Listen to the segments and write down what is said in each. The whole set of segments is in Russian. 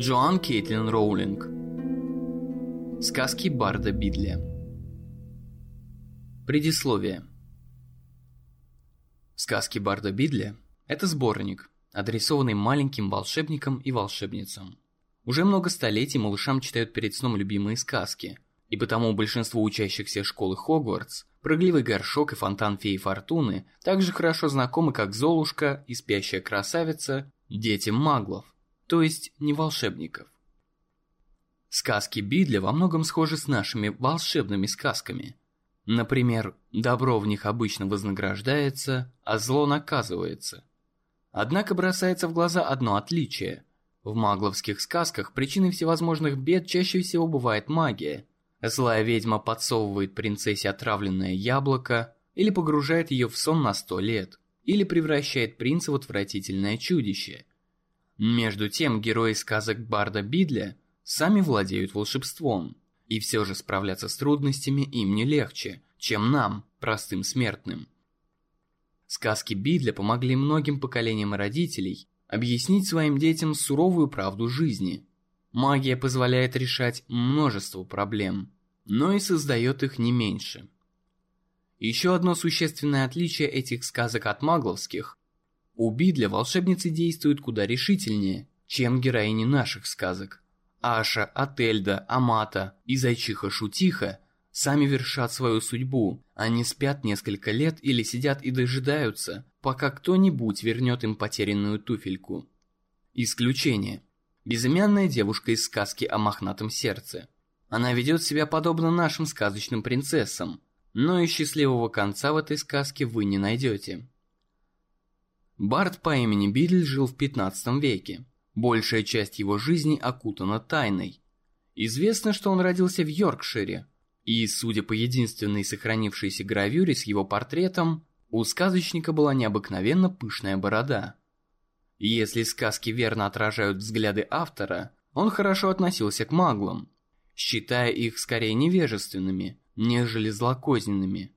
Джоан Кейтлин Роулинг. Сказки Барда Бидля Предисловие. Сказки Барда Бидля – это сборник, адресованный маленьким волшебникам и волшебницам. Уже много столетий малышам читают перед сном любимые сказки, и потому большинство учащихся школы Хогвартс, прыгливый горшок и фонтан феи Фортуны также хорошо знакомы как Золушка и спящая красавица детям маглов, то есть не волшебников. Сказки Бидля во многом схожи с нашими волшебными сказками. Например, добро в них обычно вознаграждается, а зло наказывается. Однако бросается в глаза одно отличие. В магловских сказках причиной всевозможных бед чаще всего бывает магия. Злая ведьма подсовывает принцессе отравленное яблоко или погружает ее в сон на сто лет, или превращает принца в отвратительное чудище. Между тем, герои сказок Барда Бидля сами владеют волшебством, и все же справляться с трудностями им не легче, чем нам, простым смертным. Сказки Бидля помогли многим поколениям родителей объяснить своим детям суровую правду жизни. Магия позволяет решать множество проблем, но и создает их не меньше. Еще одно существенное отличие этих сказок от магловских у Бидля волшебницы действуют куда решительнее, чем героини наших сказок. Аша, Ательда, Амата и Зайчиха-Шутиха сами вершат свою судьбу. Они спят несколько лет или сидят и дожидаются, пока кто-нибудь вернет им потерянную туфельку. Исключение. Безымянная девушка из сказки о мохнатом сердце. Она ведет себя подобно нашим сказочным принцессам, но и счастливого конца в этой сказке вы не найдете. Барт по имени Бидль жил в 15 веке. Большая часть его жизни окутана тайной. Известно, что он родился в Йоркшире, и, судя по единственной сохранившейся гравюре с его портретом, у сказочника была необыкновенно пышная борода. Если сказки верно отражают взгляды автора, он хорошо относился к маглам, считая их скорее невежественными, нежели злокозненными.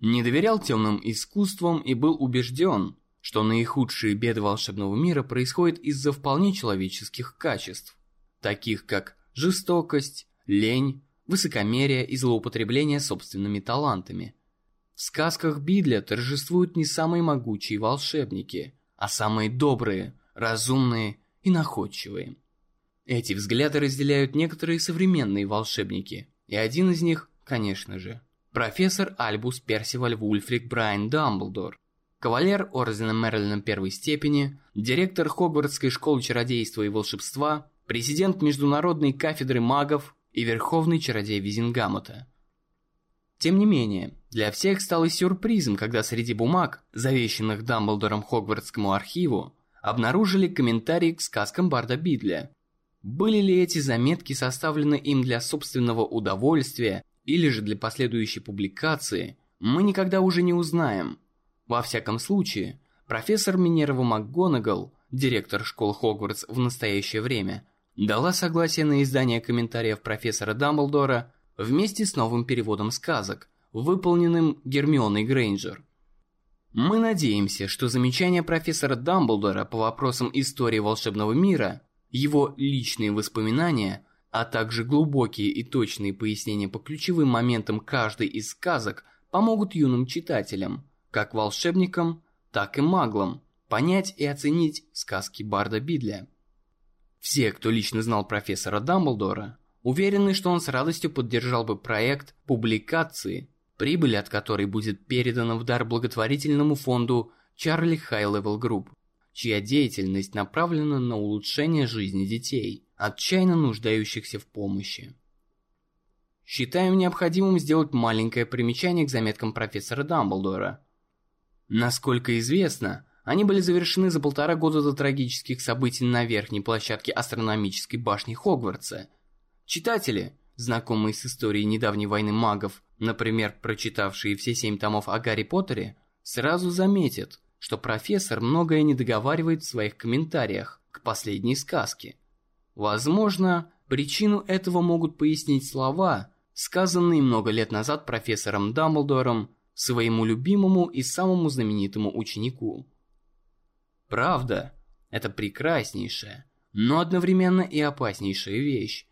Не доверял темным искусствам и был убежден, что наихудшие беды волшебного мира происходят из-за вполне человеческих качеств, таких как жестокость, лень, высокомерие и злоупотребление собственными талантами. В сказках Бидля торжествуют не самые могучие волшебники, а самые добрые, разумные и находчивые. Эти взгляды разделяют некоторые современные волшебники, и один из них, конечно же, профессор Альбус Персиваль Вульфрик Брайан Дамблдор, кавалер Ордена Мэрилина первой степени, директор Хогвартской школы чародейства и волшебства, президент Международной кафедры магов и верховный чародей Визенгамота. Тем не менее, для всех стало сюрпризом, когда среди бумаг, завещанных Дамблдором Хогвартскому архиву, обнаружили комментарии к сказкам Барда Бидля. Были ли эти заметки составлены им для собственного удовольствия или же для последующей публикации, мы никогда уже не узнаем – во всяком случае, профессор Минерва МакГонагал, директор школ Хогвартс в настоящее время, дала согласие на издание комментариев профессора Дамблдора вместе с новым переводом сказок, выполненным Гермионой Грейнджер. Мы надеемся, что замечания профессора Дамблдора по вопросам истории волшебного мира, его личные воспоминания, а также глубокие и точные пояснения по ключевым моментам каждой из сказок помогут юным читателям – как волшебникам, так и маглам, понять и оценить сказки Барда Бидля. Все, кто лично знал профессора Дамблдора, уверены, что он с радостью поддержал бы проект публикации, прибыль от которой будет передана в дар благотворительному фонду Charlie High Level Group, чья деятельность направлена на улучшение жизни детей, отчаянно нуждающихся в помощи. Считаем необходимым сделать маленькое примечание к заметкам профессора Дамблдора, Насколько известно, они были завершены за полтора года до трагических событий на верхней площадке астрономической башни Хогвартса. Читатели, знакомые с историей недавней войны магов, например, прочитавшие все семь томов о Гарри Поттере, сразу заметят, что профессор многое не договаривает в своих комментариях к последней сказке. Возможно, причину этого могут пояснить слова, сказанные много лет назад профессором Дамблдором своему любимому и самому знаменитому ученику. Правда – это прекраснейшая, но одновременно и опаснейшая вещь,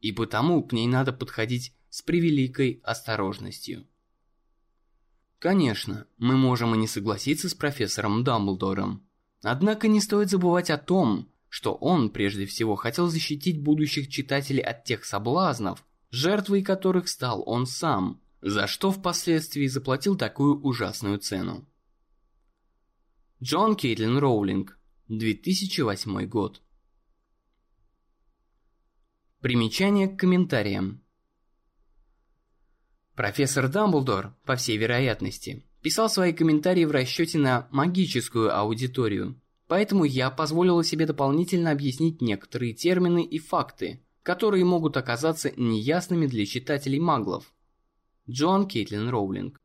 и потому к ней надо подходить с превеликой осторожностью. Конечно, мы можем и не согласиться с профессором Дамблдором, однако не стоит забывать о том, что он прежде всего хотел защитить будущих читателей от тех соблазнов, жертвой которых стал он сам, за что впоследствии заплатил такую ужасную цену. Джон Кейтлин Роулинг, 2008 год. Примечание к комментариям. Профессор Дамблдор, по всей вероятности, писал свои комментарии в расчете на магическую аудиторию, поэтому я позволила себе дополнительно объяснить некоторые термины и факты, которые могут оказаться неясными для читателей маглов. Джон Кейтлин Роулинг